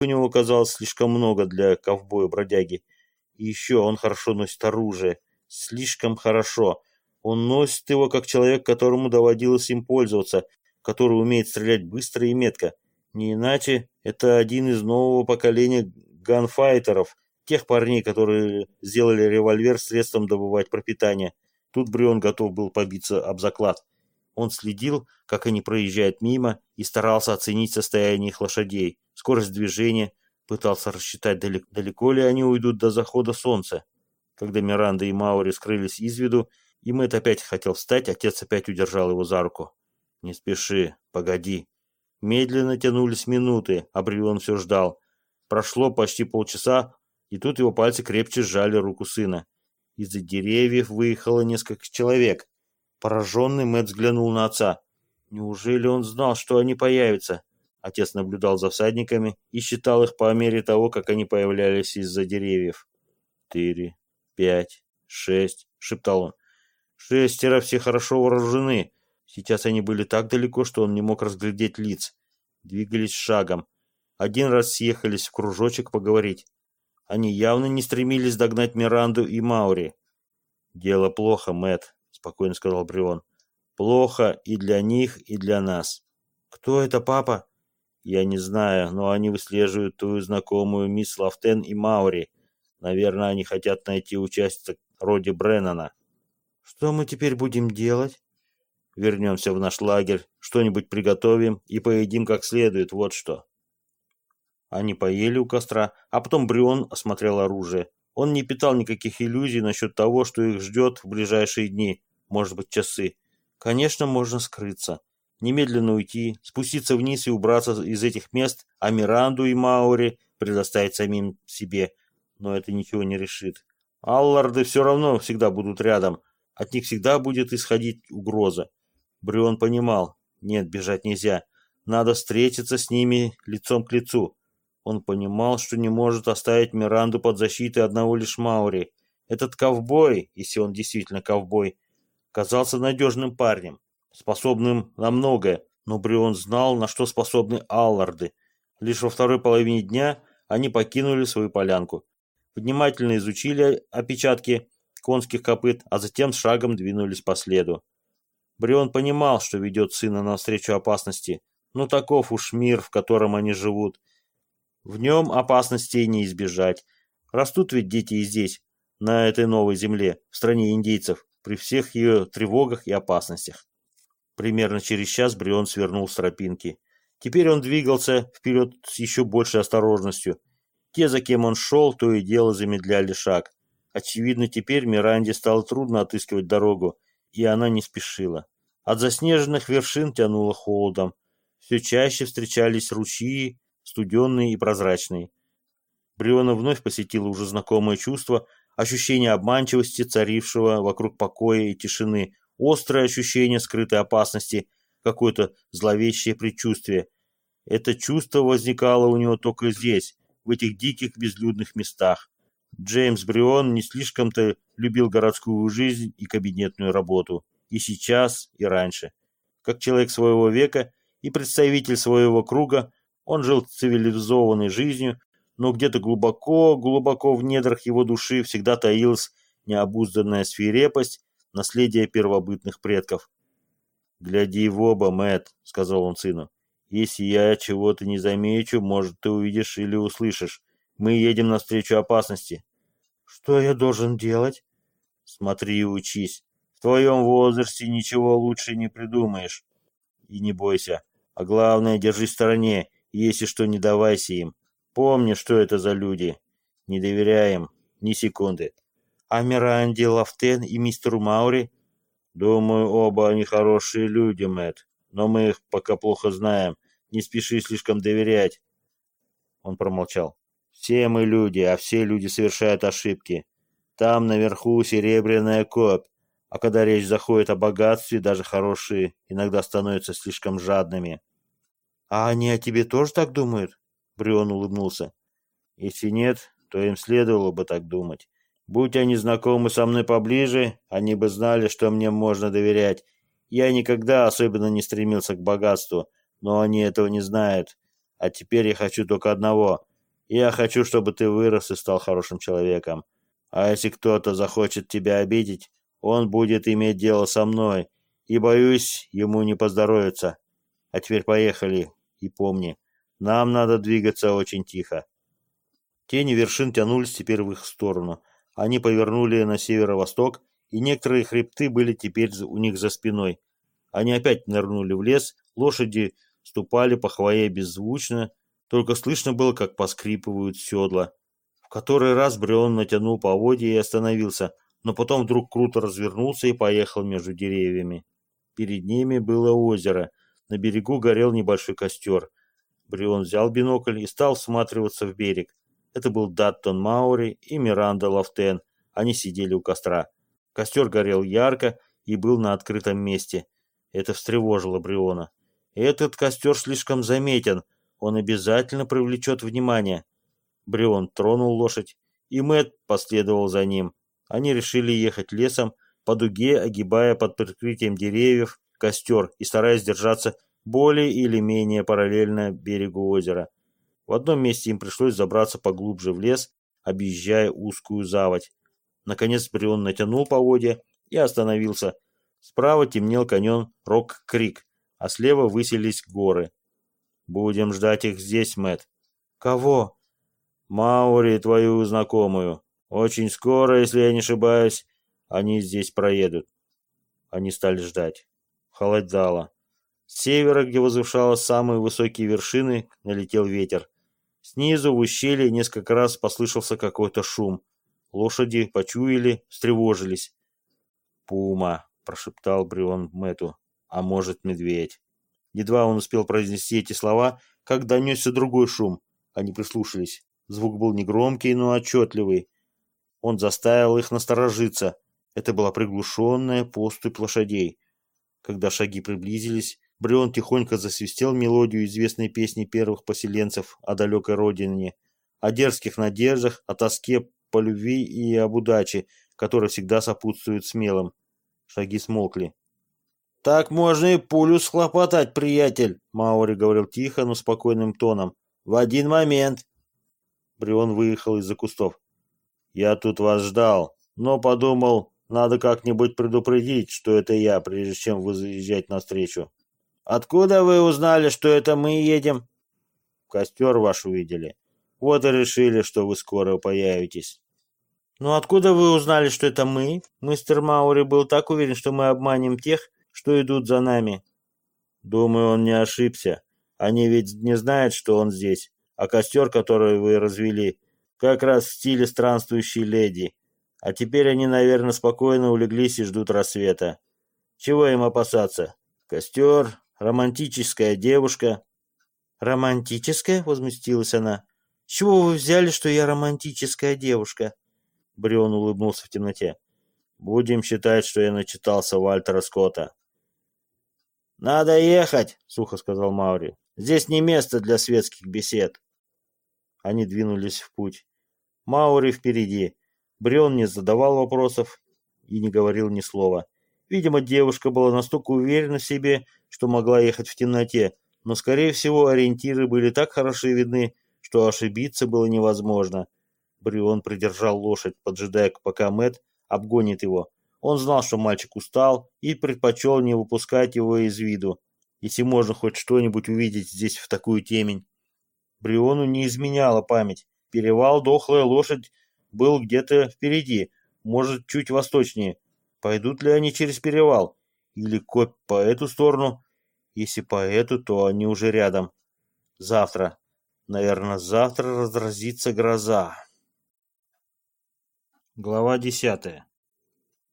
у него казалось слишком много для ковбоя-бродяги. И еще он хорошо носит оружие. Слишком хорошо. Он носит его как человек, которому доводилось им пользоваться, который умеет стрелять быстро и метко. Не иначе, это один из нового поколения ганфайтеров, тех парней, которые сделали револьвер средством добывать пропитание. Тут Брион готов был побиться об заклад. Он следил, как они проезжают мимо, и старался оценить состояние их лошадей, скорость движения, пытался рассчитать, далеко, ли они уйдут до захода солнца. Когда Миранда и Маури скрылись из виду, и Мэтт опять хотел встать, отец опять удержал его за руку. «Не спеши, погоди». Медленно тянулись минуты, а Брион все ждал. Прошло почти полчаса, и тут его пальцы крепче сжали руку сына. Из-за деревьев выехало несколько человек. Пораженный Мэтт взглянул на отца. Неужели он знал, что они появятся? Отец наблюдал за всадниками и считал их по мере того, как они появлялись из-за деревьев. «Четыре, пять, шесть», — шептал он. «Шестеро все хорошо вооружены. Сейчас они были так далеко, что он не мог разглядеть лиц. Двигались шагом. Один раз съехались в кружочек поговорить. Они явно не стремились догнать Миранду и Маури. «Дело плохо, Мэт, спокойно сказал Брион. «Плохо и для них, и для нас». «Кто это, папа?» «Я не знаю, но они выслеживают твою знакомую мисс Лафтен и Маури. Наверное, они хотят найти участок Роди Бреннана». «Что мы теперь будем делать?» «Вернемся в наш лагерь, что-нибудь приготовим и поедим как следует, вот что». Они поели у костра, а потом Брион осмотрел оружие. Он не питал никаких иллюзий насчет того, что их ждет в ближайшие дни, может быть, часы. Конечно, можно скрыться. Немедленно уйти, спуститься вниз и убраться из этих мест, а Миранду и Маури предоставить самим себе. Но это ничего не решит. Алларды все равно всегда будут рядом. От них всегда будет исходить угроза. Брион понимал, нет, бежать нельзя. Надо встретиться с ними лицом к лицу. Он понимал, что не может оставить Миранду под защитой одного лишь Маури. Этот ковбой, если он действительно ковбой, казался надежным парнем, способным на многое, но Брион знал, на что способны Алларды. Лишь во второй половине дня они покинули свою полянку. Внимательно изучили опечатки конских копыт, а затем с шагом двинулись по следу. Брион понимал, что ведет сына навстречу опасности, но таков уж мир, в котором они живут, в нем опасностей не избежать. Растут ведь дети и здесь, на этой новой земле, в стране индейцев, при всех ее тревогах и опасностях. Примерно через час Брион свернул с тропинки. Теперь он двигался вперед с еще большей осторожностью. Те, за кем он шел, то и дело замедляли шаг. Очевидно, теперь Миранде стало трудно отыскивать дорогу, и она не спешила. От заснеженных вершин тянуло холодом. Все чаще встречались ручьи, студенный и прозрачный. Бриона вновь посетила уже знакомое чувство, ощущение обманчивости, царившего вокруг покоя и тишины, острое ощущение скрытой опасности, какое-то зловещее предчувствие. Это чувство возникало у него только здесь, в этих диких безлюдных местах. Джеймс Брион не слишком-то любил городскую жизнь и кабинетную работу. И сейчас, и раньше. Как человек своего века и представитель своего круга, он жил цивилизованной жизнью, но где-то глубоко-глубоко в недрах его души всегда таилась необузданная свирепость, наследие первобытных предков. «Гляди в оба, Мэтт», — сказал он сыну. «Если я чего-то не замечу, может, ты увидишь или услышишь. Мы едем навстречу опасности». «Что я должен делать?» «Смотри и учись. В твоем возрасте ничего лучше не придумаешь. И не бойся. А главное, держись в стороне если что, не давайся им. Помни, что это за люди. Не доверяем ни секунды. А Миранде Лафтен и мистеру Маури? Думаю, оба они хорошие люди, Мэтт. Но мы их пока плохо знаем. Не спеши слишком доверять. Он промолчал. Все мы люди, а все люди совершают ошибки. Там наверху серебряная копь. А когда речь заходит о богатстве, даже хорошие иногда становятся слишком жадными. «А они о тебе тоже так думают?» Брион улыбнулся. «Если нет, то им следовало бы так думать. Будь они знакомы со мной поближе, они бы знали, что мне можно доверять. Я никогда особенно не стремился к богатству, но они этого не знают. А теперь я хочу только одного Я хочу, чтобы ты вырос и стал хорошим человеком. А если кто-то захочет тебя обидеть, он будет иметь дело со мной, и, боюсь, ему не поздоровится. А теперь поехали, и помни, нам надо двигаться очень тихо. Тени вершин тянулись теперь в их сторону. Они повернули на северо-восток, и некоторые хребты были теперь у них за спиной. Они опять нырнули в лес, лошади ступали по хвое беззвучно, только слышно было, как поскрипывают седла. В который раз Брион натянул поводья и остановился, но потом вдруг круто развернулся и поехал между деревьями. Перед ними было озеро. На берегу горел небольшой костер. Брион взял бинокль и стал всматриваться в берег. Это был Даттон Маури и Миранда Лафтен. Они сидели у костра. Костер горел ярко и был на открытом месте. Это встревожило Бриона. Этот костер слишком заметен, он обязательно привлечет внимание. Брион тронул лошадь, и Мэт последовал за ним. Они решили ехать лесом, по дуге, огибая под прикрытием деревьев костер и стараясь держаться более или менее параллельно берегу озера. В одном месте им пришлось забраться поглубже в лес, объезжая узкую заводь. Наконец Брион натянул поводья и остановился. Справа темнел каньон Рок-Крик, а слева высились горы. Будем ждать их здесь, Мэт. Кого? Маури, твою знакомую. Очень скоро, если я не ошибаюсь, они здесь проедут. Они стали ждать. Холодало. С севера, где возвышалась самые высокие вершины, налетел ветер. Снизу в ущелье несколько раз послышался какой-то шум. Лошади почуяли, встревожились. «Пума», — прошептал Брион Мэту, — «а может, медведь». Едва он успел произнести эти слова, как донесся другой шум. Они прислушались. Звук был негромкий, но отчетливый. Он заставил их насторожиться. Это была приглушенная поступь лошадей. Когда шаги приблизились, Брион тихонько засвистел мелодию известной песни первых поселенцев о далекой родине, о дерзких надеждах, о тоске по любви и об удаче, которая всегда сопутствует смелым. Шаги смолкли. «Так можно и пулю схлопотать, приятель», — Маури говорил тихо, но спокойным тоном. «В один момент». Брион выехал из-за кустов. «Я тут вас ждал, но подумал, надо как-нибудь предупредить, что это я, прежде чем вы заезжать навстречу». «Откуда вы узнали, что это мы едем?» «Костер ваш увидели. Вот и решили, что вы скоро появитесь». «Ну откуда вы узнали, что это мы?» Мистер Маури был так уверен, что мы обманем тех, что идут за нами. Думаю, он не ошибся. Они ведь не знают, что он здесь. А костер, который вы развели, как раз в стиле странствующей леди. А теперь они, наверное, спокойно улеглись и ждут рассвета. Чего им опасаться? Костер, романтическая девушка. Романтическая? Возмутилась она. Чего вы взяли, что я романтическая девушка? Брион улыбнулся в темноте. Будем считать, что я начитался Вальтера Скотта. «Надо ехать», — сухо сказал Маури. «Здесь не место для светских бесед». Они двинулись в путь. Маури впереди. Брион не задавал вопросов и не говорил ни слова. Видимо, девушка была настолько уверена в себе, что могла ехать в темноте, но, скорее всего, ориентиры были так хорошо видны, что ошибиться было невозможно. Брион придержал лошадь, поджидая, пока Мэт обгонит его. Он знал, что мальчик устал, и предпочел не выпускать его из виду, если можно хоть что-нибудь увидеть здесь в такую темень. Бриону не изменяла память. Перевал «Дохлая лошадь» был где-то впереди, может, чуть восточнее. Пойдут ли они через перевал? Или копь по эту сторону? Если по эту, то они уже рядом. Завтра. Наверное, завтра разразится гроза. Глава десятая.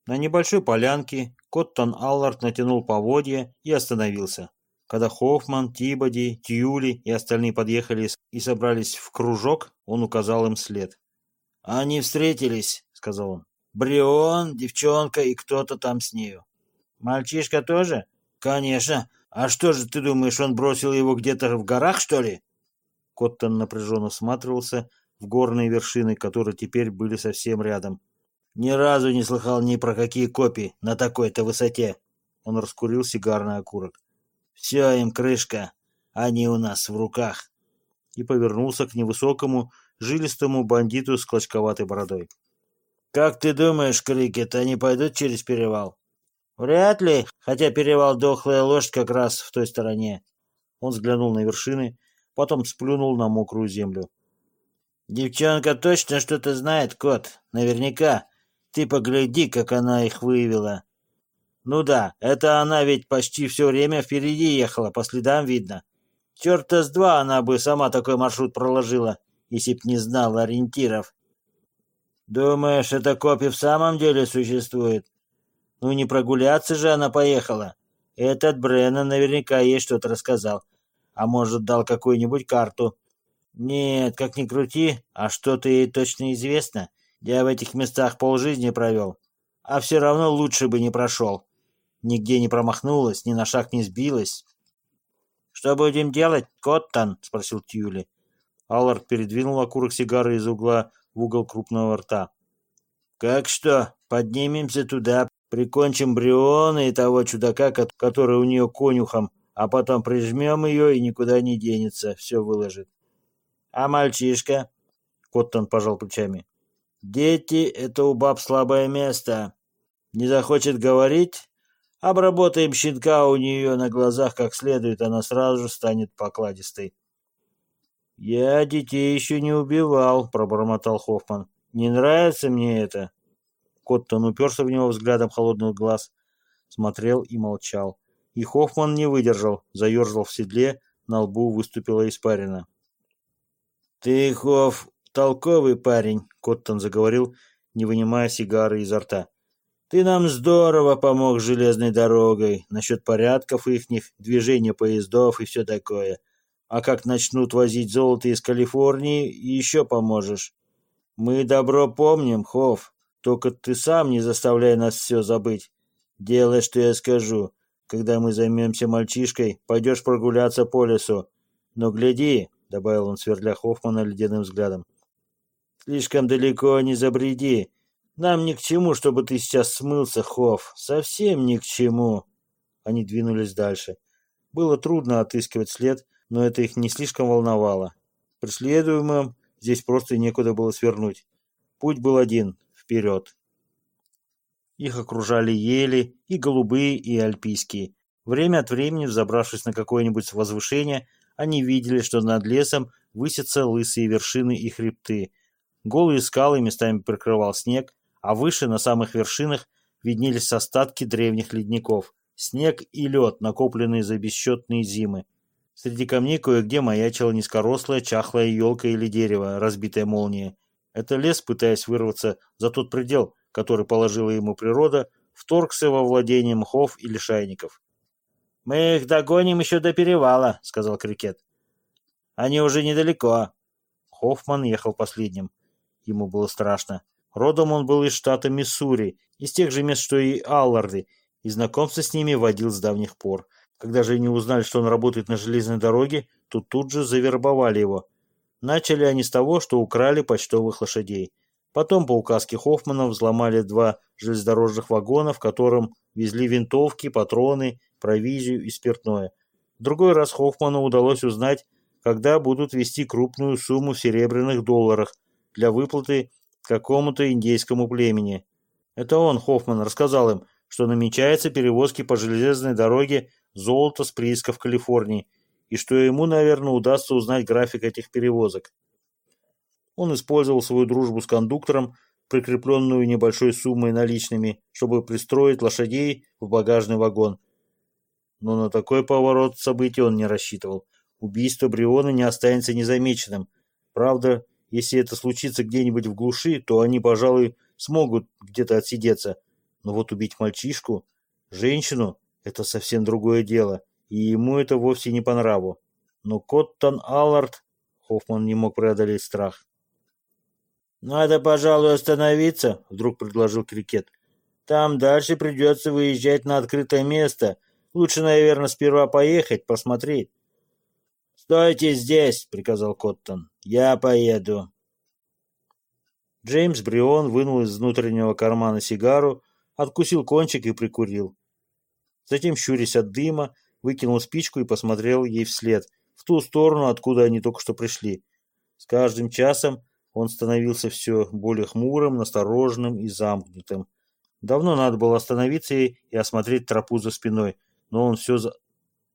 На небольшой полянке Коттон Аллард натянул поводья и остановился. Когда Хоффман, Тибоди, Тьюли и остальные подъехали и собрались в кружок, он указал им след. «Они встретились», — сказал он. «Брион, девчонка и кто-то там с нею». «Мальчишка тоже?» «Конечно. А что же, ты думаешь, он бросил его где-то в горах, что ли?» Коттон напряженно всматривался в горные вершины, которые теперь были совсем рядом. Ни разу не слыхал ни про какие копии на такой-то высоте. Он раскурил сигарный окурок. Все им крышка. Они у нас в руках. и повернулся к невысокому, жилистому бандиту с клочковатой бородой. «Как ты думаешь, Крикет, они пойдут через перевал?» «Вряд ли, хотя перевал Дохлая Лошадь как раз в той стороне». Он взглянул на вершины, потом сплюнул на мокрую землю. «Девчонка точно что-то знает, кот, наверняка. Ты погляди, как она их вывела». «Ну да, это она ведь почти все время впереди ехала, по следам видно. Черта с два она бы сама такой маршрут проложила, если б не знала ориентиров. Думаешь, эта копия в самом деле существует? Ну не прогуляться же она поехала. Этот Бреннан наверняка ей что-то рассказал. А может, дал какую-нибудь карту. Нет, как ни крути, а что-то ей точно известно. Я в этих местах полжизни провел. А все равно лучше бы не прошел. Нигде не промахнулась, ни на шаг не сбилась. «Что будем делать, Коттон?» — спросил Тьюли. Аллард передвинул окурок сигары из угла в угол крупного рта. «Как что? Поднимемся туда, прикончим Бриона и того чудака, который у нее конюхом, а потом прижмем ее и никуда не денется, все выложит. А мальчишка?» Коттон пожал плечами. «Дети — это у баб слабое место. Не захочет говорить? Обработаем щенка у нее на глазах как следует, она сразу станет покладистой». «Я детей еще не убивал», — пробормотал Хоффман. «Не нравится мне это». Коттон уперся в него взглядом холодных глаз, смотрел и молчал. И Хоффман не выдержал, заерзал в седле, на лбу выступила испарина. «Ты, Хофф, толковый парень», — Коттон заговорил, не вынимая сигары изо рта. «Ты нам здорово помог железной дорогой, насчет порядков ихних, движения поездов и все такое. А как начнут возить золото из Калифорнии, еще поможешь. Мы добро помним, Хофф. Только ты сам не заставляй нас все забыть. Делай, что я скажу. Когда мы займемся мальчишкой, пойдешь прогуляться по лесу. Но гляди, — добавил он, сверля Хоффмана ледяным взглядом. Слишком далеко не забреди. Нам ни к чему, чтобы ты сейчас смылся, Хофф. Совсем ни к чему. Они двинулись дальше. Было трудно отыскивать след, но это их не слишком волновало. Преследуемым здесь просто некуда было свернуть. Путь был один — вперед. Их окружали ели, и голубые, и альпийские. Время от времени, взобравшись на какое-нибудь возвышение, они видели, что над лесом высятся лысые вершины и хребты. Голые скалы местами прикрывал снег, а выше, на самых вершинах, виднелись остатки древних ледников. Снег и лед, накопленные за бесчетные зимы. Среди камней кое-где маячила низкорослая, чахлая елка или дерево, разбитая молнией. Это лес, пытаясь вырваться за тот предел, который положила ему природа, вторгся во владение мхов и лишайников. «Мы их догоним еще до перевала», — сказал Крикет. «Они уже недалеко». Хоффман ехал последним. Ему было страшно. Родом он был из штата Миссури, из тех же мест, что и Алларды, и знакомство с ними водил с давних пор. Когда же они узнали, что он работает на железной дороге, то тут же завербовали его. Начали они с того, что украли почтовых лошадей. Потом по указке Хоффмана взломали два железнодорожных вагона, в котором везли винтовки, патроны, провизию и спиртное. В другой раз Хоффману удалось узнать, когда будут вести крупную сумму в серебряных долларах для выплаты какому-то индейскому племени. Это он, Хоффман, рассказал им, что намечается перевозки по железной дороге золото с приисков Калифорнии, и что ему, наверное, удастся узнать график этих перевозок. Он использовал свою дружбу с кондуктором, прикрепленную небольшой суммой наличными, чтобы пристроить лошадей в багажный вагон. Но на такой поворот событий он не рассчитывал. Убийство Бриона не останется незамеченным. Правда, если это случится где-нибудь в глуши, то они, пожалуй, смогут где-то отсидеться. Но вот убить мальчишку, женщину, это совсем другое дело, и ему это вовсе не по нраву. Но Коттон Аллард... Хоффман не мог преодолеть страх. «Надо, пожалуй, остановиться», — вдруг предложил Крикет. «Там дальше придется выезжать на открытое место. Лучше, наверное, сперва поехать, посмотреть». «Стойте здесь», — приказал Коттон. «Я поеду». Джеймс Брион вынул из внутреннего кармана сигару, откусил кончик и прикурил. Затем, щурясь от дыма, выкинул спичку и посмотрел ей вслед, в ту сторону, откуда они только что пришли. С каждым часом он становился все более хмурым, настороженным и замкнутым. Давно надо было остановиться и осмотреть тропу за спиной, но он все, за...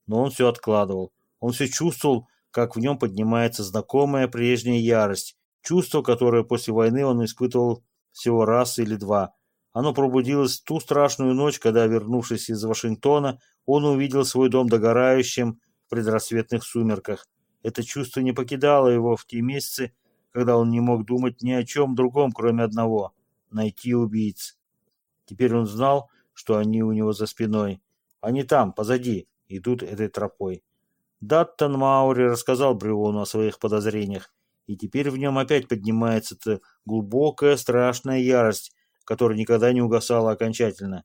но он все откладывал. Он все чувствовал, как в нем поднимается знакомая прежняя ярость, чувство, которое после войны он испытывал всего раз или два. Оно пробудилось в ту страшную ночь, когда, вернувшись из Вашингтона, он увидел свой дом догорающим в предрассветных сумерках. Это чувство не покидало его в те месяцы, когда он не мог думать ни о чем другом, кроме одного — найти убийц. Теперь он знал, что они у него за спиной. Они там, позади, идут этой тропой. Даттон Маури рассказал Бриону о своих подозрениях, и теперь в нем опять поднимается эта глубокая страшная ярость, которая никогда не угасала окончательно.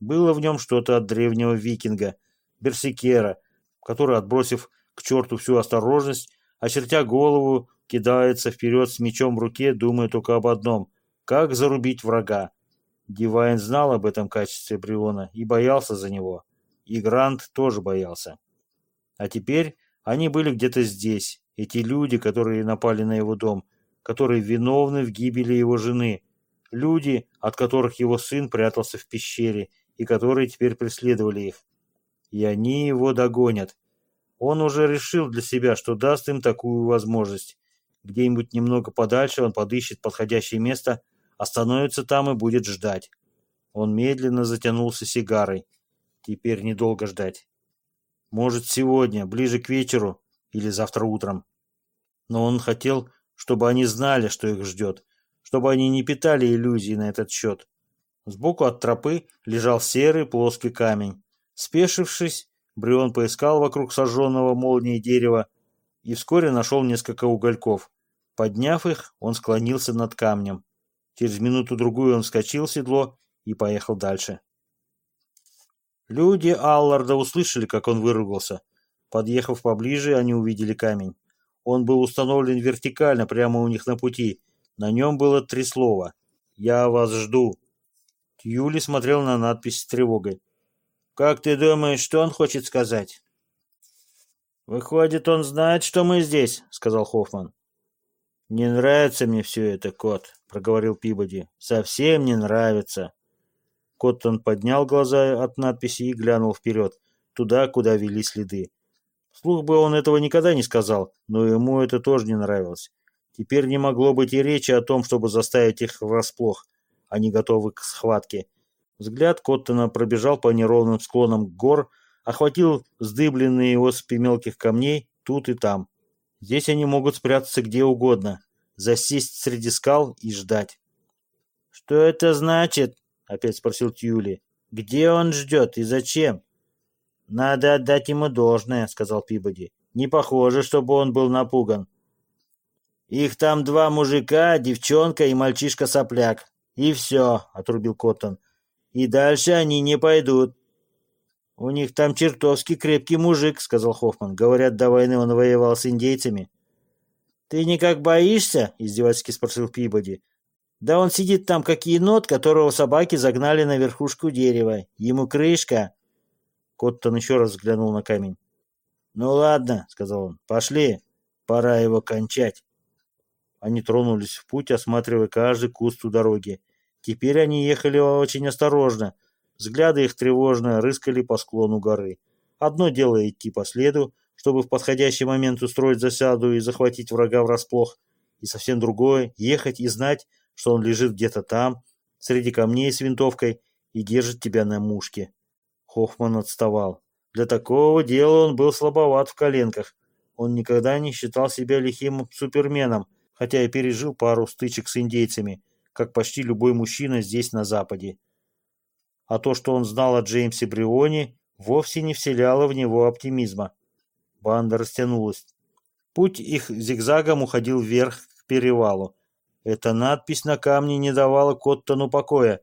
Было в нем что-то от древнего викинга, берсикера, который, отбросив к черту всю осторожность, очертя голову, кидается вперед с мечом в руке, думая только об одном — как зарубить врага. Дивайн знал об этом качестве Бриона и боялся за него. И Грант тоже боялся. А теперь они были где-то здесь, эти люди, которые напали на его дом, которые виновны в гибели его жены, люди, от которых его сын прятался в пещере и которые теперь преследовали их. И они его догонят. Он уже решил для себя, что даст им такую возможность. Где-нибудь немного подальше он подыщет подходящее место, остановится там и будет ждать. Он медленно затянулся сигарой. Теперь недолго ждать. Может, сегодня, ближе к вечеру или завтра утром. Но он хотел, чтобы они знали, что их ждет, чтобы они не питали иллюзий на этот счет. Сбоку от тропы лежал серый плоский камень. Спешившись, Брион поискал вокруг сожженного молнией дерева и вскоре нашел несколько угольков. Подняв их, он склонился над камнем. Через минуту-другую он вскочил в седло и поехал дальше. Люди Алларда услышали, как он выругался. Подъехав поближе, они увидели камень. Он был установлен вертикально, прямо у них на пути. На нем было три слова. «Я вас жду». Юли смотрел на надпись с тревогой. «Как ты думаешь, что он хочет сказать?» «Выходит, он знает, что мы здесь», — сказал Хоффман. «Не нравится мне все это, кот», — проговорил Пибоди. «Совсем не нравится». Коттон поднял глаза от надписи и глянул вперед, туда, куда вели следы. Вслух бы он этого никогда не сказал, но ему это тоже не нравилось. Теперь не могло быть и речи о том, чтобы заставить их врасплох. Они готовы к схватке. Взгляд Коттона пробежал по неровным склонам гор, охватил вздыбленные осыпи мелких камней тут и там. Здесь они могут спрятаться где угодно, засесть среди скал и ждать. «Что это значит?» опять спросил Тьюли. Где он ждет и зачем? Надо отдать ему должное, сказал Пибоди. Не похоже, чтобы он был напуган. Их там два мужика, девчонка и мальчишка-сопляк. И все, отрубил Коттон. И дальше они не пойдут. У них там чертовски крепкий мужик, сказал Хоффман. Говорят, до войны он воевал с индейцами. Ты никак боишься? издевательски спросил Пибоди. Да он сидит там как енот, которого собаки загнали на верхушку дерева. Ему крышка. Коттон еще раз взглянул на камень. «Ну ладно», — сказал он, — «пошли, пора его кончать». Они тронулись в путь, осматривая каждый куст у дороги. Теперь они ехали очень осторожно. Взгляды их тревожно рыскали по склону горы. Одно дело идти по следу, чтобы в подходящий момент устроить засаду и захватить врага врасплох, и совсем другое — ехать и знать, что он лежит где-то там, среди камней с винтовкой, и держит тебя на мушке. Хоффман отставал. Для такого дела он был слабоват в коленках. Он никогда не считал себя лихим суперменом, хотя и пережил пару стычек с индейцами, как почти любой мужчина здесь на Западе. А то, что он знал о Джеймсе Брионе, вовсе не вселяло в него оптимизма. Банда растянулась. Путь их зигзагом уходил вверх к перевалу. Эта надпись на камне не давала Коттону покоя.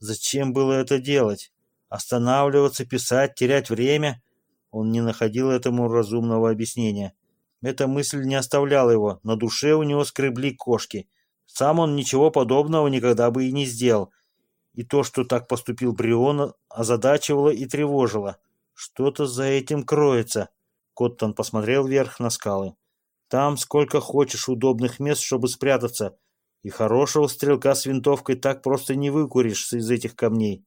Зачем было это делать? Останавливаться, писать, терять время? Он не находил этому разумного объяснения. Эта мысль не оставляла его, на душе у него скребли кошки. Сам он ничего подобного никогда бы и не сделал. И то, что так поступил Брион, озадачивало и тревожило. Что-то за этим кроется. Коттон посмотрел вверх на скалы. Там сколько хочешь удобных мест, чтобы спрятаться, и хорошего стрелка с винтовкой так просто не выкуришь из этих камней.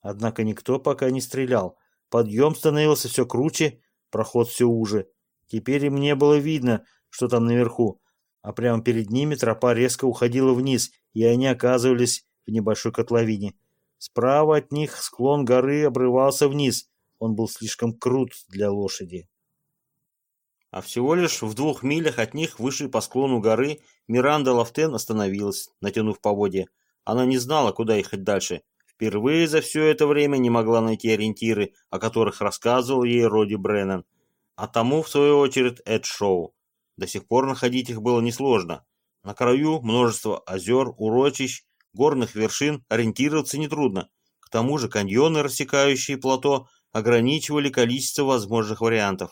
Однако никто пока не стрелял. Подъем становился все круче, проход все уже. Теперь им не было видно, что там наверху, а прямо перед ними тропа резко уходила вниз, и они оказывались в небольшой котловине. Справа от них склон горы обрывался вниз. Он был слишком крут для лошади. А всего лишь в двух милях от них, выше по склону горы, Миранда Лафтен остановилась, натянув поводья. Она не знала, куда ехать дальше. Впервые за все это время не могла найти ориентиры, о которых рассказывал ей Роди Бреннан. А тому, в свою очередь, Эд Шоу. До сих пор находить их было несложно. На краю множество озер, урочищ, горных вершин ориентироваться нетрудно. К тому же каньоны, рассекающие плато, ограничивали количество возможных вариантов.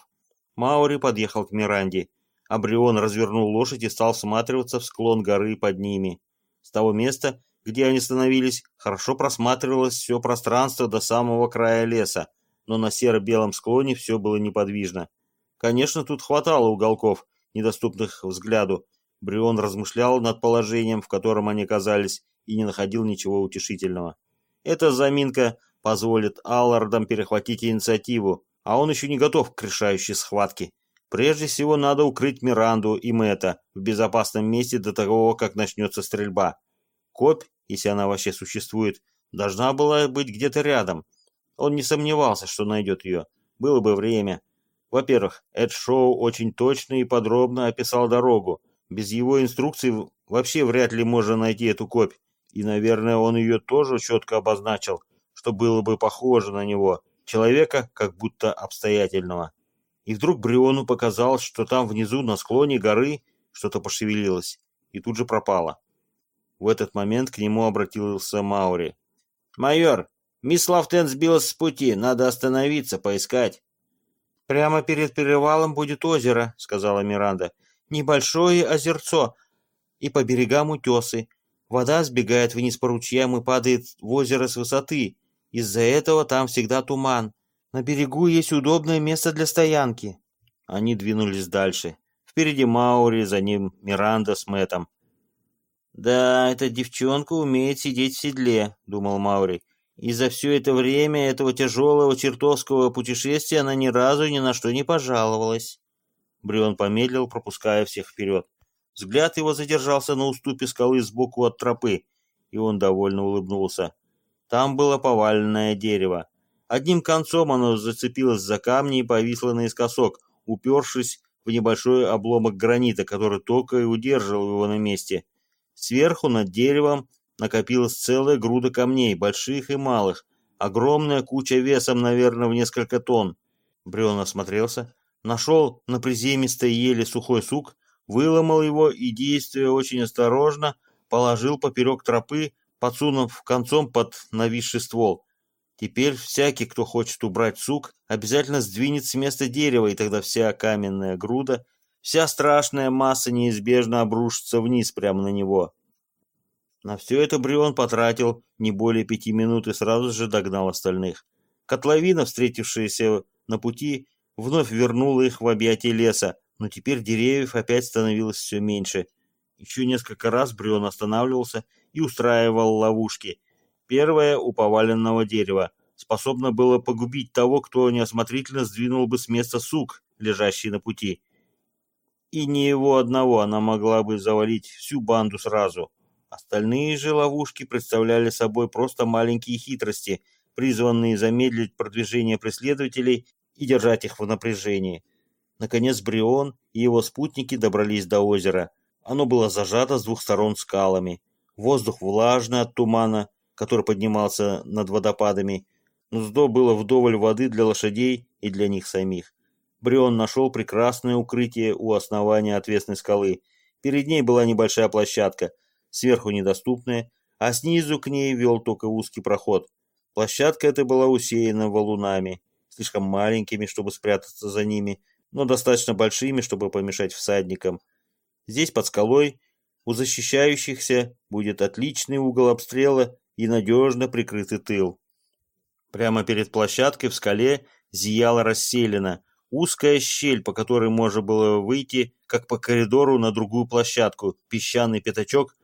Маури подъехал к Миранде. Абрион развернул лошадь и стал всматриваться в склон горы под ними. С того места, где они становились, хорошо просматривалось все пространство до самого края леса, но на серо-белом склоне все было неподвижно. Конечно, тут хватало уголков, недоступных взгляду. Брион размышлял над положением, в котором они оказались, и не находил ничего утешительного. Эта заминка позволит Аллардам перехватить инициативу, а он еще не готов к решающей схватке. Прежде всего надо укрыть Миранду и Мэтта в безопасном месте до того, как начнется стрельба. Копь, если она вообще существует, должна была быть где-то рядом. Он не сомневался, что найдет ее. Было бы время. Во-первых, Эд Шоу очень точно и подробно описал дорогу. Без его инструкций вообще вряд ли можно найти эту копь. И, наверное, он ее тоже четко обозначил, что было бы похоже на него, человека как будто обстоятельного. И вдруг Бриону показалось, что там внизу на склоне горы что-то пошевелилось, и тут же пропало. В этот момент к нему обратился Маури. «Майор, мисс Лафтен сбилась с пути, надо остановиться, поискать». «Прямо перед перевалом будет озеро», — сказала Миранда. «Небольшое озерцо, и по берегам утесы. Вода сбегает вниз по ручьям и падает в озеро с высоты. Из-за этого там всегда туман. На берегу есть удобное место для стоянки». Они двинулись дальше. Впереди Маури, за ним Миранда с Мэтом. «Да, эта девчонка умеет сидеть в седле», — думал Маури. И за все это время этого тяжелого чертовского путешествия она ни разу ни на что не пожаловалась. Брион помедлил, пропуская всех вперед. Взгляд его задержался на уступе скалы сбоку от тропы, и он довольно улыбнулся. Там было поваленное дерево. Одним концом оно зацепилось за камни и повисло наискосок, упершись в небольшой обломок гранита, который только и удерживал его на месте. Сверху над деревом накопилась целая груда камней, больших и малых, огромная куча весом, наверное, в несколько тонн. Брион осмотрелся, нашел на приземистой еле сухой сук, выломал его и, действуя очень осторожно, положил поперек тропы, подсунув концом под нависший ствол. Теперь всякий, кто хочет убрать сук, обязательно сдвинет с места дерева, и тогда вся каменная груда, вся страшная масса неизбежно обрушится вниз прямо на него. На все это Брион потратил не более пяти минут и сразу же догнал остальных. Котловина, встретившаяся на пути, вновь вернула их в объятия леса, но теперь деревьев опять становилось все меньше. Еще несколько раз Брион останавливался и устраивал ловушки. Первая у поваленного дерева способна была погубить того, кто неосмотрительно сдвинул бы с места сук, лежащий на пути. И не его одного она могла бы завалить всю банду сразу. Остальные же ловушки представляли собой просто маленькие хитрости, призванные замедлить продвижение преследователей и держать их в напряжении. Наконец Брион и его спутники добрались до озера. Оно было зажато с двух сторон скалами. Воздух влажный от тумана, который поднимался над водопадами. Гнездо было вдоволь воды для лошадей и для них самих. Брион нашел прекрасное укрытие у основания отвесной скалы. Перед ней была небольшая площадка – сверху недоступная, а снизу к ней вел только узкий проход. Площадка эта была усеяна валунами, слишком маленькими, чтобы спрятаться за ними, но достаточно большими, чтобы помешать всадникам. Здесь под скалой у защищающихся будет отличный угол обстрела и надежно прикрытый тыл. Прямо перед площадкой в скале зияла расселена, узкая щель, по которой можно было выйти, как по коридору на другую площадку, песчаный пятачок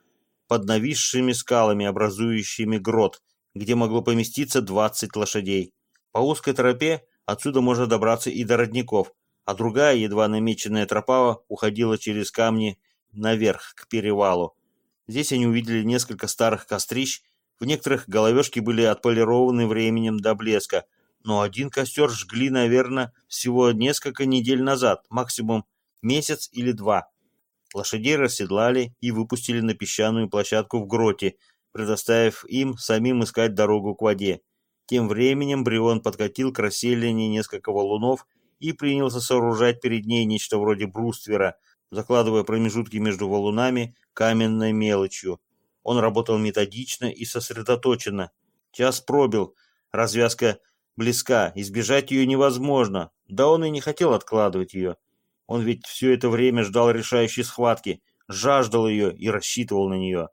под нависшими скалами, образующими грот, где могло поместиться 20 лошадей. По узкой тропе отсюда можно добраться и до родников, а другая, едва намеченная тропа, уходила через камни наверх, к перевалу. Здесь они увидели несколько старых кострищ, в некоторых головешки были отполированы временем до блеска, но один костер жгли, наверное, всего несколько недель назад, максимум месяц или два. Лошадей расседлали и выпустили на песчаную площадку в гроте, предоставив им самим искать дорогу к воде. Тем временем Брион подкатил к расселине несколько валунов и принялся сооружать перед ней нечто вроде бруствера, закладывая промежутки между валунами каменной мелочью. Он работал методично и сосредоточенно. Час пробил, развязка близка, избежать ее невозможно. Да он и не хотел откладывать ее. Он ведь все это время ждал решающей схватки, жаждал ее и рассчитывал на нее.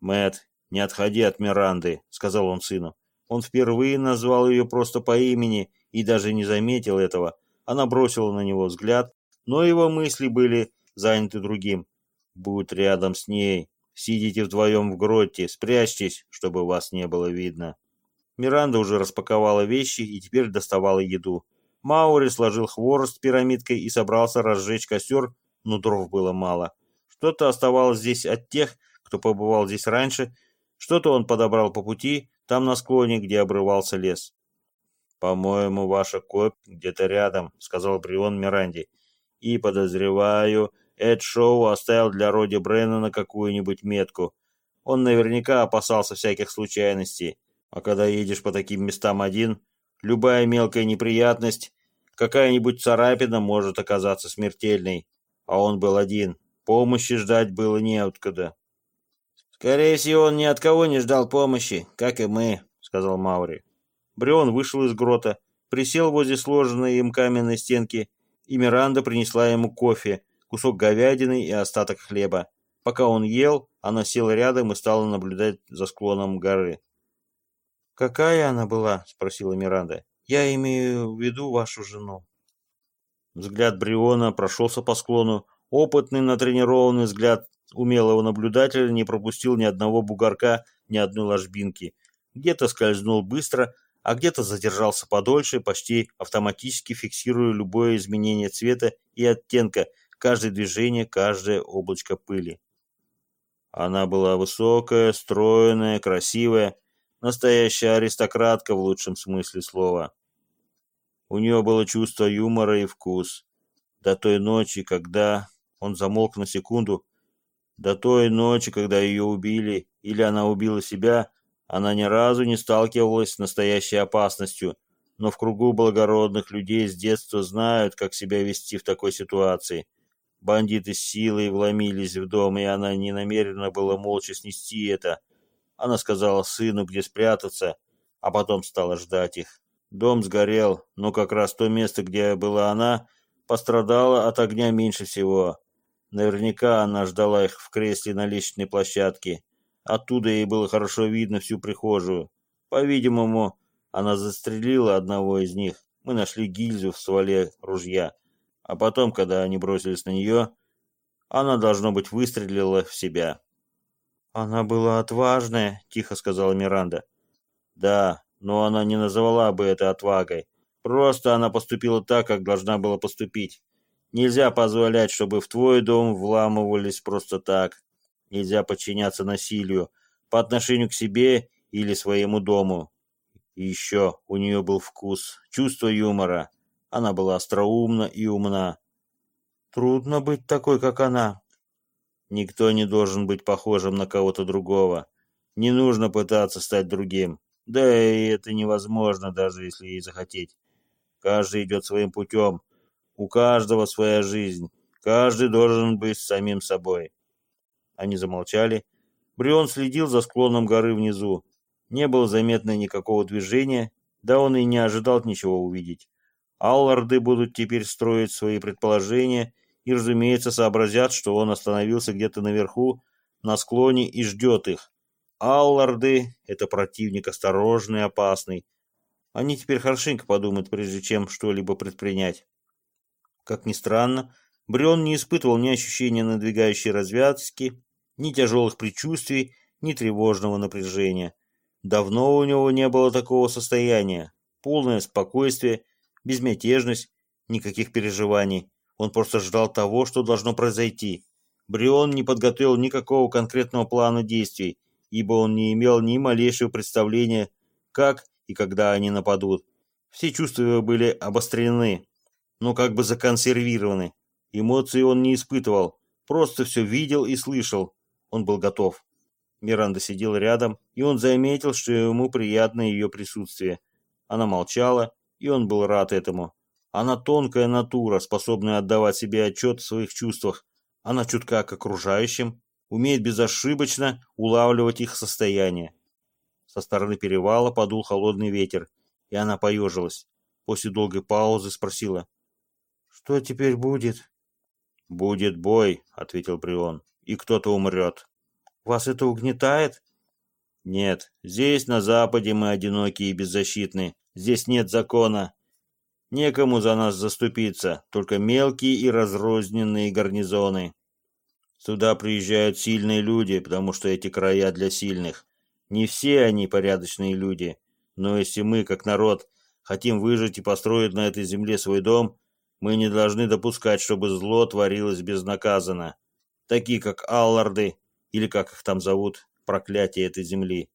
Мэт, не отходи от Миранды», — сказал он сыну. Он впервые назвал ее просто по имени и даже не заметил этого. Она бросила на него взгляд, но его мысли были заняты другим. «Будь рядом с ней. Сидите вдвоем в гроте, спрячьтесь, чтобы вас не было видно». Миранда уже распаковала вещи и теперь доставала еду. Маури сложил хворост пирамидкой и собрался разжечь костер, но дров было мало. Что-то оставалось здесь от тех, кто побывал здесь раньше, что-то он подобрал по пути, там на склоне, где обрывался лес. «По-моему, ваша копь где-то рядом», — сказал Брион Миранди. «И, подозреваю, Эд Шоу оставил для Роди Бреннана какую-нибудь метку. Он наверняка опасался всяких случайностей. А когда едешь по таким местам один, любая мелкая неприятность, какая-нибудь царапина может оказаться смертельной. А он был один. Помощи ждать было неоткуда. «Скорее всего, он ни от кого не ждал помощи, как и мы», — сказал Маури. Брион вышел из грота, присел возле сложенной им каменной стенки, и Миранда принесла ему кофе, кусок говядины и остаток хлеба. Пока он ел, она села рядом и стала наблюдать за склоном горы. «Какая она была?» — спросила Миранда. «Я имею в виду вашу жену». Взгляд Бриона прошелся по склону. Опытный, натренированный взгляд умелого наблюдателя не пропустил ни одного бугорка, ни одной ложбинки. Где-то скользнул быстро, а где-то задержался подольше, почти автоматически фиксируя любое изменение цвета и оттенка, каждое движение, каждое облачко пыли. Она была высокая, стройная, красивая, Настоящая аристократка в лучшем смысле слова. У нее было чувство юмора и вкус. До той ночи, когда... Он замолк на секунду. До той ночи, когда ее убили, или она убила себя, она ни разу не сталкивалась с настоящей опасностью, но в кругу благородных людей с детства знают, как себя вести в такой ситуации. Бандиты с силой вломились в дом, и она не намерена была молча снести это. Она сказала сыну, где спрятаться, а потом стала ждать их. Дом сгорел, но как раз то место, где была она, пострадало от огня меньше всего. Наверняка она ждала их в кресле на лестничной площадке. Оттуда ей было хорошо видно всю прихожую. По-видимому, она застрелила одного из них. Мы нашли гильзу в стволе ружья. А потом, когда они бросились на нее, она, должно быть, выстрелила в себя. «Она была отважная», — тихо сказала Миранда. «Да, но она не называла бы это отвагой. Просто она поступила так, как должна была поступить. Нельзя позволять, чтобы в твой дом вламывались просто так. Нельзя подчиняться насилию по отношению к себе или своему дому. И еще у нее был вкус, чувство юмора. Она была остроумна и умна. Трудно быть такой, как она, Никто не должен быть похожим на кого-то другого. Не нужно пытаться стать другим. Да и это невозможно, даже если ей захотеть. Каждый идет своим путем. У каждого своя жизнь. Каждый должен быть самим собой. Они замолчали. Брион следил за склоном горы внизу. Не было заметно никакого движения, да он и не ожидал ничего увидеть. Алларды будут теперь строить свои предположения и, разумеется, сообразят, что он остановился где-то наверху, на склоне и ждет их. Алларды — это противник осторожный опасный. Они теперь хорошенько подумают, прежде чем что-либо предпринять. Как ни странно, Брион не испытывал ни ощущения надвигающей развязки, ни тяжелых предчувствий, ни тревожного напряжения. Давно у него не было такого состояния. Полное спокойствие, безмятежность, никаких переживаний. Он просто ждал того, что должно произойти. Брион не подготовил никакого конкретного плана действий, ибо он не имел ни малейшего представления, как и когда они нападут. Все чувства его были обострены, но как бы законсервированы. Эмоций он не испытывал, просто все видел и слышал. Он был готов. Миранда сидела рядом, и он заметил, что ему приятно ее присутствие. Она молчала, и он был рад этому. Она тонкая натура, способная отдавать себе отчет в своих чувствах. Она чутка к окружающим, умеет безошибочно улавливать их состояние. Со стороны перевала подул холодный ветер, и она поежилась. После долгой паузы спросила. «Что теперь будет?» «Будет бой», — ответил Брион, — «и кто-то умрет». «Вас это угнетает?» «Нет, здесь, на Западе, мы одинокие и беззащитны. Здесь нет закона. Некому за нас заступиться, только мелкие и разрозненные гарнизоны. Сюда приезжают сильные люди, потому что эти края для сильных. Не все они порядочные люди, но если мы, как народ, хотим выжить и построить на этой земле свой дом, мы не должны допускать, чтобы зло творилось безнаказанно. Такие, как Алларды, или как их там зовут, проклятие этой земли.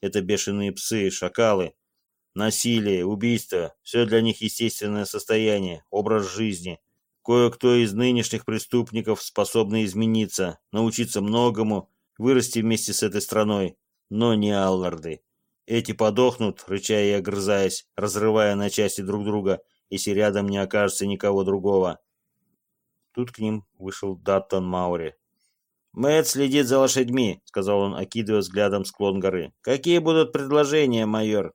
Это бешеные псы, шакалы. Насилие, убийство – все для них естественное состояние, образ жизни. Кое-кто из нынешних преступников способны измениться, научиться многому, вырасти вместе с этой страной, но не Алларды. Эти подохнут, рыча и огрызаясь, разрывая на части друг друга, если рядом не окажется никого другого. Тут к ним вышел Даттон Маури. «Мэтт следит за лошадьми», — сказал он, окидывая взглядом склон горы. «Какие будут предложения, майор?»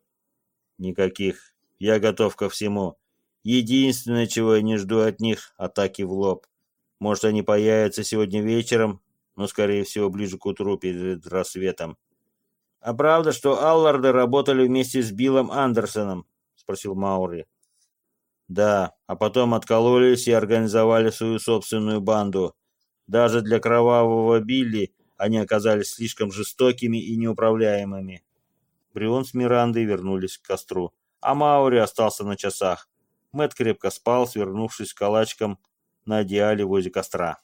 «Никаких. Я готов ко всему. Единственное, чего я не жду от них – атаки в лоб. Может, они появятся сегодня вечером, но, скорее всего, ближе к утру перед рассветом. «А правда, что Алларды работали вместе с Биллом Андерсоном?» – спросил Маури. «Да, а потом откололись и организовали свою собственную банду. Даже для кровавого Билли они оказались слишком жестокими и неуправляемыми». Брион с Мирандой вернулись к костру, а Маури остался на часах. Мэт крепко спал, свернувшись калачком на одеяле возле костра.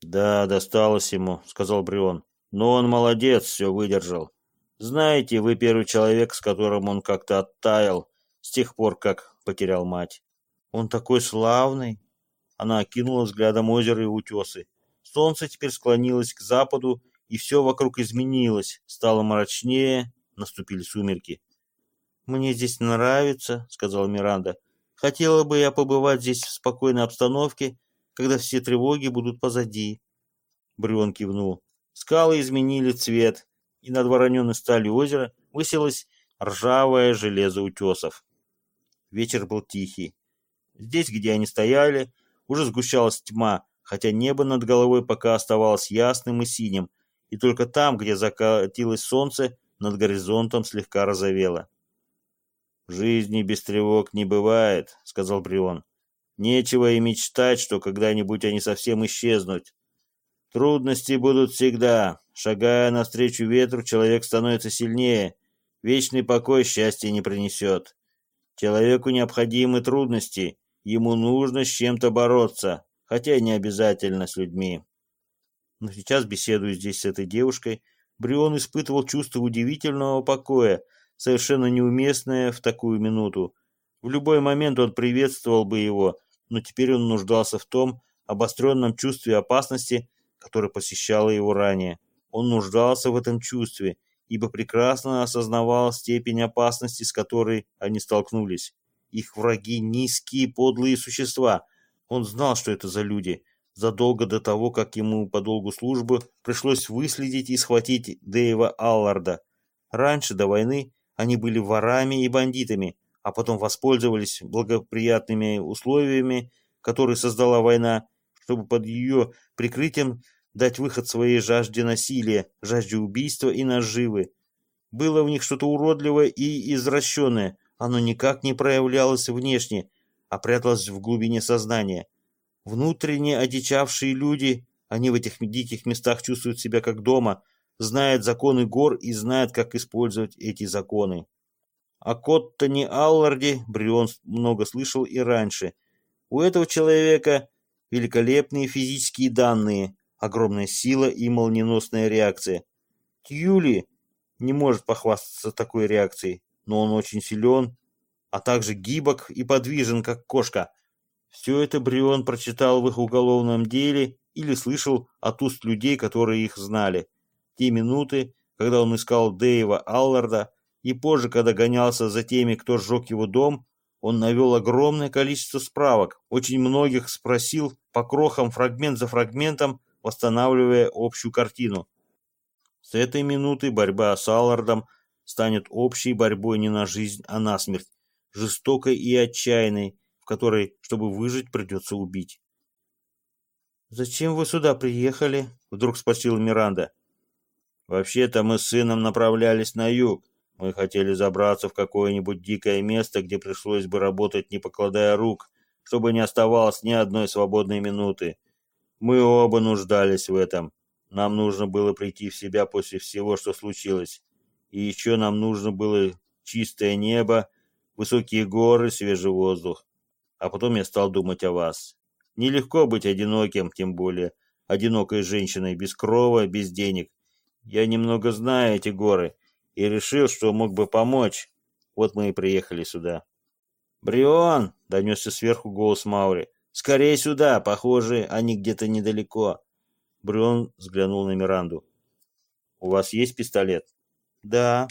«Да, досталось ему», — сказал Брион. «Но он молодец, все выдержал. Знаете, вы первый человек, с которым он как-то оттаял с тех пор, как потерял мать. Он такой славный!» Она окинула взглядом озеро и утесы. Солнце теперь склонилось к западу, и все вокруг изменилось, стало мрачнее, наступили сумерки. «Мне здесь нравится», — сказала Миранда. Хотела бы я побывать здесь в спокойной обстановке, когда все тревоги будут позади. Брион кивнул. Скалы изменили цвет, и над вороненной сталью озера высилось ржавое железо утесов. Вечер был тихий. Здесь, где они стояли, уже сгущалась тьма, хотя небо над головой пока оставалось ясным и синим, и только там, где закатилось солнце, над горизонтом слегка розовело. «В жизни без тревог не бывает», — сказал Брион. «Нечего и мечтать, что когда-нибудь они совсем исчезнут. Трудности будут всегда. Шагая навстречу ветру, человек становится сильнее. Вечный покой счастья не принесет. Человеку необходимы трудности. Ему нужно с чем-то бороться, хотя не обязательно с людьми». Но сейчас, беседуя здесь с этой девушкой, Брион испытывал чувство удивительного покоя, совершенно неуместное в такую минуту. В любой момент он приветствовал бы его, но теперь он нуждался в том обостренном чувстве опасности, которое посещало его ранее. Он нуждался в этом чувстве, ибо прекрасно осознавал степень опасности, с которой они столкнулись. Их враги – низкие, подлые существа. Он знал, что это за люди. Задолго до того, как ему по долгу службы пришлось выследить и схватить Дэйва Алларда. Раньше, до войны, они были ворами и бандитами, а потом воспользовались благоприятными условиями, которые создала война, чтобы под ее прикрытием дать выход своей жажде насилия, жажде убийства и наживы. Было в них что-то уродливое и извращенное, Оно никак не проявлялось внешне, а пряталось в глубине сознания. Внутренне одичавшие люди, они в этих диких местах чувствуют себя как дома, знают законы гор и знают, как использовать эти законы. О Коттоне Алларде Брион много слышал и раньше. У этого человека великолепные физические данные, огромная сила и молниеносная реакция. Тьюли не может похвастаться такой реакцией, но он очень силен, а также гибок и подвижен, как кошка. Все это Брион прочитал в их уголовном деле или слышал от уст людей, которые их знали. Те минуты, когда он искал Дэйва Алларда, и позже, когда гонялся за теми, кто сжег его дом, он навел огромное количество справок, очень многих спросил по крохам, фрагмент за фрагментом, восстанавливая общую картину. С этой минуты борьба с Аллардом станет общей борьбой не на жизнь, а на смерть, жестокой и отчаянной, в которой, чтобы выжить, придется убить. «Зачем вы сюда приехали?» — вдруг спросила Миранда. «Вообще-то мы с сыном направлялись на юг, мы хотели забраться в какое-нибудь дикое место, где пришлось бы работать, не покладая рук, чтобы не оставалось ни одной свободной минуты. Мы оба нуждались в этом. Нам нужно было прийти в себя после всего, что случилось. И еще нам нужно было чистое небо, высокие горы, свежий воздух. А потом я стал думать о вас. Нелегко быть одиноким, тем более одинокой женщиной, без крова, без денег. Я немного знаю эти горы, и решил, что мог бы помочь. Вот мы и приехали сюда. «Брион!» — донесся сверху голос Маури. «Скорее сюда! Похоже, они где-то недалеко!» Брион взглянул на Миранду. «У вас есть пистолет?» «Да».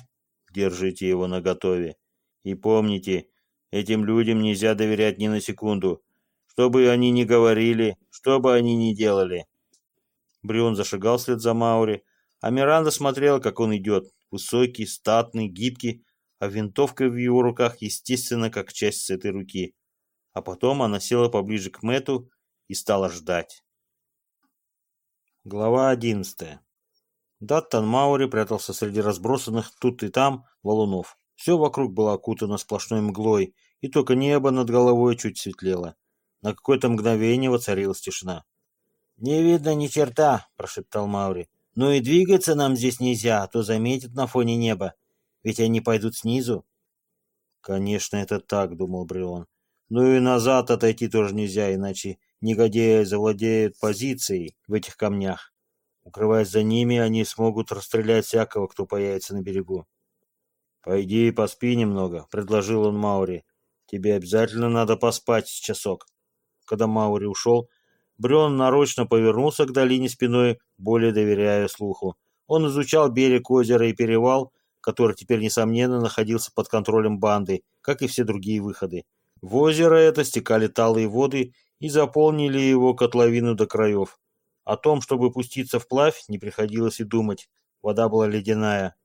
«Держите его наготове. И помните, этим людям нельзя доверять ни на секунду. Что бы они ни говорили, что бы они ни делали». Брион зашагал вслед за Маури, а Миранда смотрела, как он идет, Высокий, статный, гибкий, а винтовка в его руках, естественно, как часть с этой руки. А потом она села поближе к Мэту и стала ждать. Глава одиннадцатая. Даттон Маури прятался среди разбросанных тут и там валунов. Все вокруг было окутано сплошной мглой, и только небо над головой чуть светлело. На какое-то мгновение воцарилась тишина. «Не видно ни черта», — прошептал Маури. Но и двигаться нам здесь нельзя, а то заметят на фоне неба. Ведь они пойдут снизу. Конечно, это так, думал Брион. Ну и назад отойти тоже нельзя, иначе негодяи завладеют позицией в этих камнях. Укрываясь за ними, они смогут расстрелять всякого, кто появится на берегу. «Пойди и поспи немного», — предложил он Маури. «Тебе обязательно надо поспать часок». Когда Маури ушел, Брен нарочно повернулся к долине спиной, более доверяя слуху. Он изучал берег озера и перевал, который теперь, несомненно, находился под контролем банды, как и все другие выходы. В озеро это стекали талые воды и заполнили его котловину до краев. О том, чтобы пуститься вплавь, не приходилось и думать. Вода была ледяная.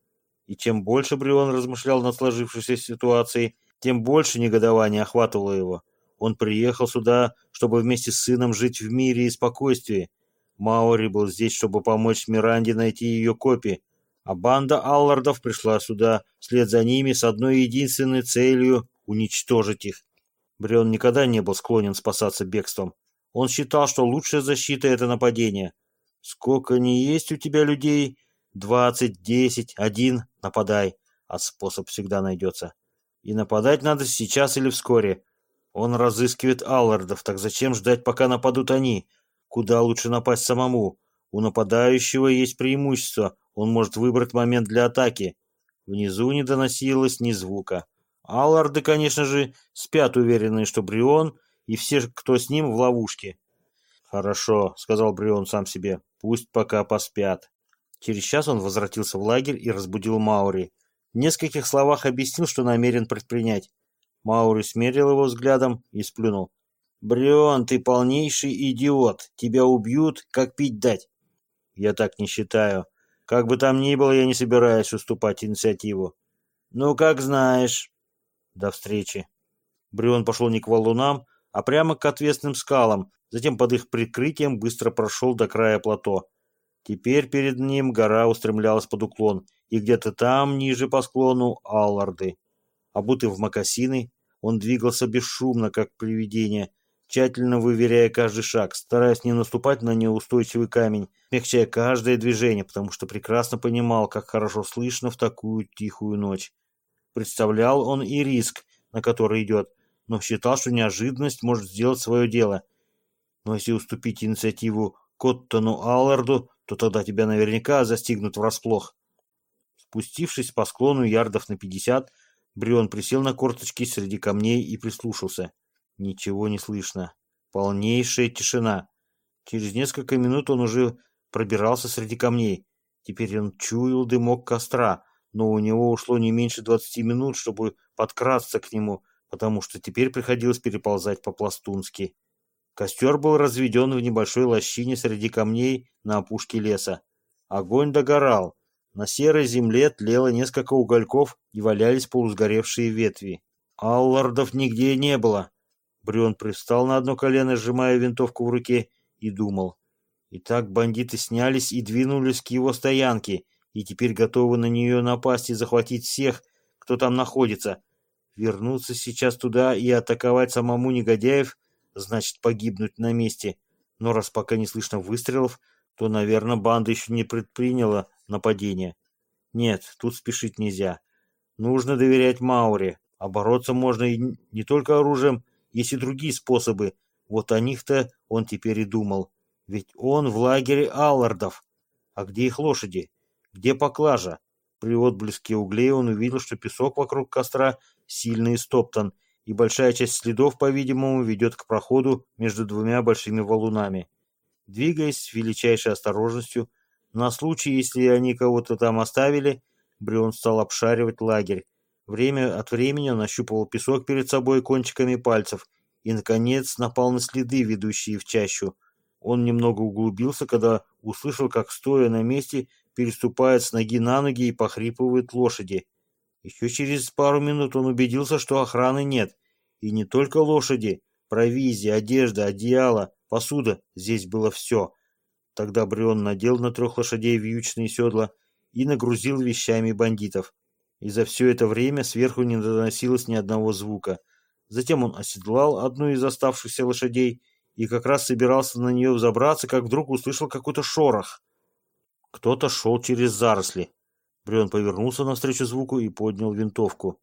И чем больше Брион размышлял над сложившейся ситуацией, тем больше негодования охватывало его. Он приехал сюда, чтобы вместе с сыном жить в мире и спокойствии. Маори был здесь, чтобы помочь Миранде найти ее копии, а банда Аллардов пришла сюда вслед за ними с одной единственной целью — уничтожить их. Брион никогда не был склонен спасаться бегством. Он считал, что лучшая защита — это нападение. Сколько ни есть у тебя людей, двадцать, десять, один, нападай, а способ всегда найдется. И нападать надо сейчас или вскоре. Он разыскивает Аллардов, так зачем ждать, пока нападут они? Куда лучше напасть самому? У нападающего есть преимущество, он может выбрать момент для атаки. Внизу не доносилось ни звука. Алларды, конечно же, спят уверенные, что Брион и все, кто с ним, в ловушке. «Хорошо», — сказал Брион сам себе, — «пусть пока поспят». Через час он возвратился в лагерь и разбудил Маури. В нескольких словах объяснил, что намерен предпринять. Маури смерил его взглядом и сплюнул. «Брион, ты полнейший идиот. Тебя убьют, как пить дать». «Я так не считаю. Как бы там ни было, я не собираюсь уступать инициативу». «Ну, как знаешь». «До встречи». Брион пошел не к валунам, а прямо к отвесным скалам, затем под их прикрытием быстро прошел до края плато. Теперь перед ним гора устремлялась под уклон, и где-то там, ниже по склону, Алларды. Обутый в мокасины, он двигался бесшумно, как привидение, тщательно выверяя каждый шаг, стараясь не наступать на неустойчивый камень, смягчая каждое движение, потому что прекрасно понимал, как хорошо слышно в такую тихую ночь. Представлял он и риск, на который идет, но считал, что неожиданность может сделать свое дело. Но если уступить инициативу Коттону Алларду, то тогда тебя наверняка застигнут врасплох. Спустившись по склону ярдов на пятьдесят, Брион присел на корточки среди камней и прислушался. Ничего не слышно. Полнейшая тишина. Через несколько минут он уже пробирался среди камней. Теперь он чуял дымок костра, но у него ушло не меньше двадцати минут, чтобы подкрасться к нему, потому что теперь приходилось переползать по-пластунски. Костер был разведен в небольшой лощине среди камней на опушке леса. Огонь догорал. На серой земле тлело несколько угольков и валялись полусгоревшие ветви. Аллардов нигде не было. Брион пристал на одно колено, сжимая винтовку в руке, и думал. Итак, бандиты снялись и двинулись к его стоянке, и теперь готовы на нее напасть и захватить всех, кто там находится. Вернуться сейчас туда и атаковать самому негодяев значит погибнуть на месте. Но раз пока не слышно выстрелов, то, наверное, банда еще не предприняла нападение. Нет, тут спешить нельзя. Нужно доверять Мауре, а можно и не только оружием, есть и другие способы. Вот о них-то он теперь и думал. Ведь он в лагере Аллардов. А где их лошади? Где поклажа? При отблеске углей он увидел, что песок вокруг костра сильно истоптан, и большая часть следов, по-видимому, ведет к проходу между двумя большими валунами. Двигаясь с величайшей осторожностью, на случай, если они кого-то там оставили, Брион стал обшаривать лагерь. Время от времени он ощупывал песок перед собой кончиками пальцев и, наконец, напал на следы, ведущие в чащу. Он немного углубился, когда услышал, как, стоя на месте, переступает с ноги на ноги и похрипывают лошади. Еще через пару минут он убедился, что охраны нет. И не только лошади, провизия, одежда, одеяло, посуда, здесь было все. Тогда Брион надел на трех лошадей вьючные седла и нагрузил вещами бандитов. И за все это время сверху не доносилось ни одного звука. Затем он оседлал одну из оставшихся лошадей и как раз собирался на нее взобраться, как вдруг услышал какой-то шорох. Кто-то шел через заросли. Брион повернулся навстречу звуку и поднял винтовку.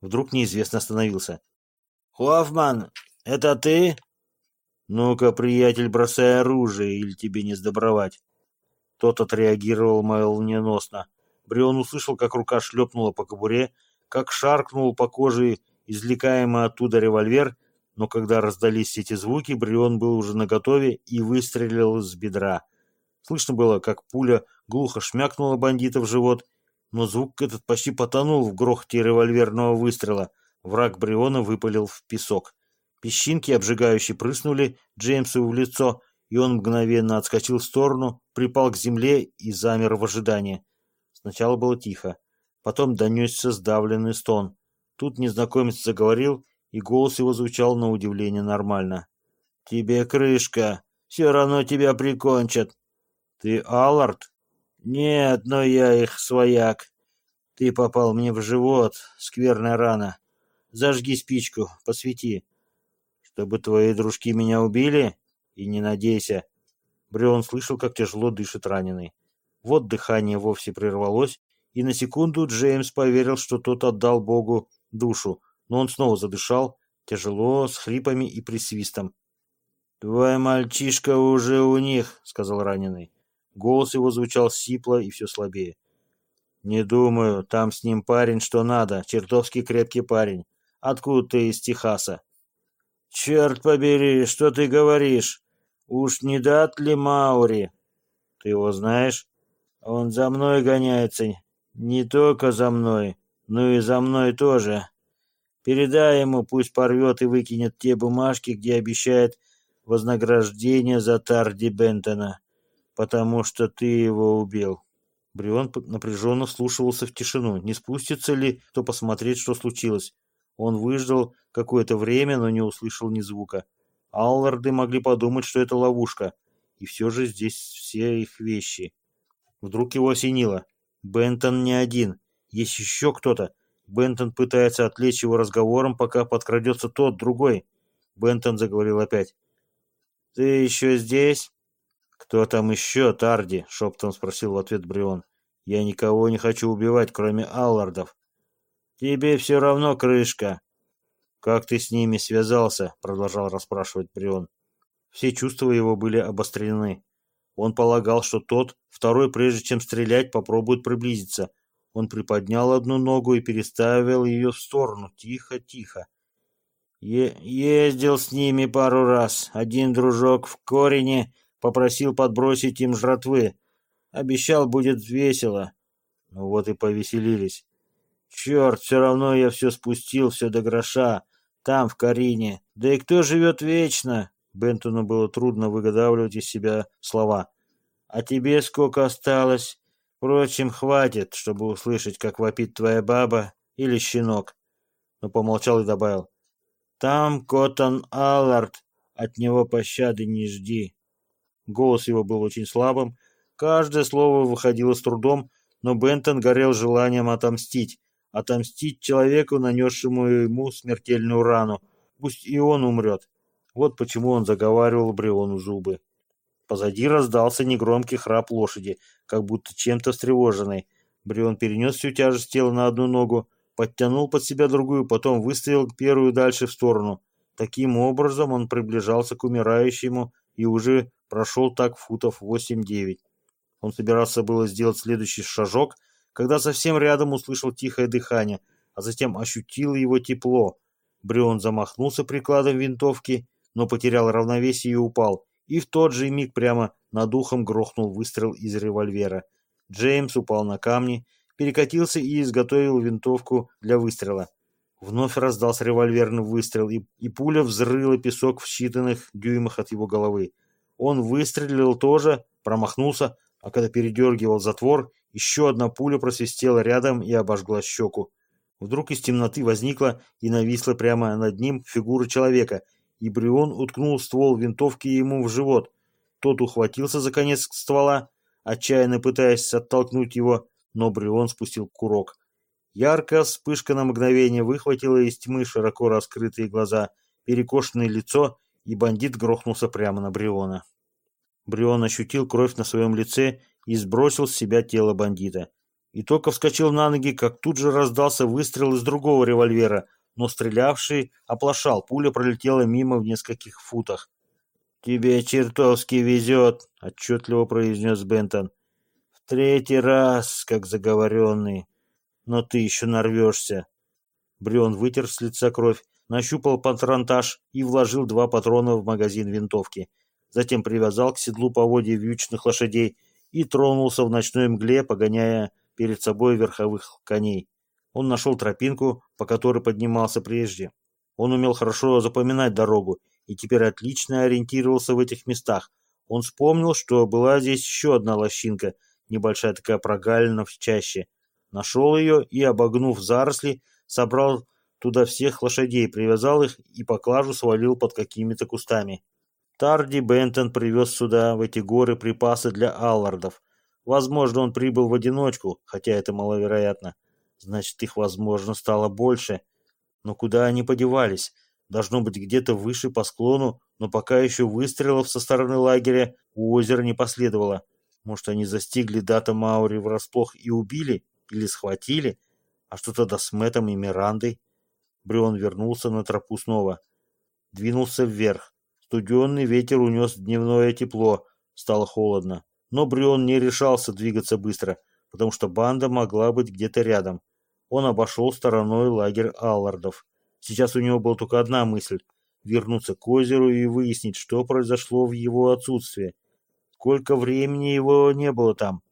Вдруг неизвестно остановился. «Хоффман, это ты?» «Ну-ка, приятель, бросай оружие, или тебе не сдобровать». Тот отреагировал молниеносно. Брион услышал, как рука шлепнула по кобуре, как шаркнул по коже извлекаемый оттуда револьвер, но когда раздались эти звуки, Брион был уже наготове и выстрелил с бедра. Слышно было, как пуля глухо шмякнула бандита в живот, но звук этот почти потонул в грохоте револьверного выстрела. Враг Бриона выпалил в песок. Песчинки обжигающие прыснули Джеймсу в лицо, и он мгновенно отскочил в сторону, припал к земле и замер в ожидании. Сначала было тихо, потом донесся сдавленный стон. Тут незнакомец заговорил, и голос его звучал на удивление нормально. «Тебе крышка, все равно тебя прикончат». «Ты Аллард?» «Нет, но я их свояк. Ты попал мне в живот, скверная рана. Зажги спичку, посвети. Чтобы твои дружки меня убили? И не надейся». Брион слышал, как тяжело дышит раненый. Вот дыхание вовсе прервалось, и на секунду Джеймс поверил, что тот отдал Богу душу, но он снова задышал, тяжело, с хрипами и присвистом. «Твой мальчишка уже у них», — сказал раненый. Голос его звучал сипло и все слабее. «Не думаю, там с ним парень что надо, чертовски крепкий парень. Откуда ты из Техаса?» «Черт побери, что ты говоришь? Уж не дат ли Маури?» «Ты его знаешь?» «Он за мной гоняется. Не только за мной, но и за мной тоже. Передай ему, пусть порвет и выкинет те бумажки, где обещает вознаграждение за Тарди Бентона потому что ты его убил». Брион напряженно вслушивался в тишину. Не спустится ли кто посмотреть, что случилось? Он выждал какое-то время, но не услышал ни звука. Алларды могли подумать, что это ловушка. И все же здесь все их вещи. Вдруг его осенило. Бентон не один. Есть еще кто-то. Бентон пытается отвлечь его разговором, пока подкрадется тот, другой. Бентон заговорил опять. «Ты еще здесь?» «Кто там еще, Тарди?» — шептом спросил в ответ Брион. «Я никого не хочу убивать, кроме Аллардов». «Тебе все равно крышка». «Как ты с ними связался?» — продолжал расспрашивать Брион. Все чувства его были обострены. Он полагал, что тот, второй, прежде чем стрелять, попробует приблизиться. Он приподнял одну ногу и переставил ее в сторону. Тихо, тихо. Е ездил с ними пару раз. Один дружок в корене попросил подбросить им жратвы. Обещал, будет весело. Ну вот и повеселились. Черт, все равно я все спустил, все до гроша. Там, в Карине. Да и кто живет вечно? Бентону было трудно выгодавливать из себя слова. «А тебе сколько осталось? Впрочем, хватит, чтобы услышать, как вопит твоя баба или щенок». Но помолчал и добавил. «Там Коттон Аллард, от него пощады не жди». Голос его был очень слабым, каждое слово выходило с трудом, но Бентон горел желанием отомстить. Отомстить человеку, нанесшему ему смертельную рану. Пусть и он умрет. Вот почему он заговаривал Бриону зубы. Позади раздался негромкий храп лошади, как будто чем-то встревоженный. Брион перенес всю тяжесть тела на одну ногу, подтянул под себя другую, потом выставил первую дальше в сторону. Таким образом он приближался к умирающему и уже прошел так футов 8-9. Он собирался было сделать следующий шажок, когда совсем рядом услышал тихое дыхание, а затем ощутил его тепло. Брион замахнулся прикладом винтовки но потерял равновесие и упал, и в тот же миг прямо над ухом грохнул выстрел из револьвера. Джеймс упал на камни, перекатился и изготовил винтовку для выстрела. Вновь раздался револьверный выстрел, и, и пуля взрыла песок в считанных дюймах от его головы. Он выстрелил тоже, промахнулся, а когда передергивал затвор, еще одна пуля просвистела рядом и обожгла щеку. Вдруг из темноты возникла и нависла прямо над ним фигура человека — и Брион уткнул ствол винтовки ему в живот. Тот ухватился за конец ствола, отчаянно пытаясь оттолкнуть его, но Брион спустил курок. Яркая вспышка на мгновение выхватила из тьмы широко раскрытые глаза, перекошенное лицо, и бандит грохнулся прямо на Бриона. Брион ощутил кровь на своем лице и сбросил с себя тело бандита. И только вскочил на ноги, как тут же раздался выстрел из другого револьвера, но стрелявший оплошал, пуля пролетела мимо в нескольких футах. «Тебе чертовски везет», — отчетливо произнес Бентон. «В третий раз, как заговоренный. Но ты еще нарвешься». Брион вытер с лица кровь, нащупал патронтаж и вложил два патрона в магазин винтовки. Затем привязал к седлу поводья вьючных лошадей и тронулся в ночной мгле, погоняя перед собой верховых коней. Он нашел тропинку, по которой поднимался прежде. Он умел хорошо запоминать дорогу и теперь отлично ориентировался в этих местах. Он вспомнил, что была здесь еще одна лощинка, небольшая такая прогалина в чаще. Нашел ее и, обогнув заросли, собрал туда всех лошадей, привязал их и поклажу свалил под какими-то кустами. Тарди Бентон привез сюда, в эти горы, припасы для аллардов. Возможно, он прибыл в одиночку, хотя это маловероятно. Значит, их, возможно, стало больше. Но куда они подевались? Должно быть где-то выше по склону, но пока еще выстрелов со стороны лагеря у озера не последовало. Может, они застигли Дата Маури врасплох и убили? Или схватили? А что тогда с Мэттом и Мирандой? Брион вернулся на тропу снова. Двинулся вверх. Студенный ветер унес дневное тепло. Стало холодно. Но Брион не решался двигаться быстро — потому что банда могла быть где-то рядом. Он обошел стороной лагерь Аллардов. Сейчас у него была только одна мысль — вернуться к озеру и выяснить, что произошло в его отсутствие. Сколько времени его не было там.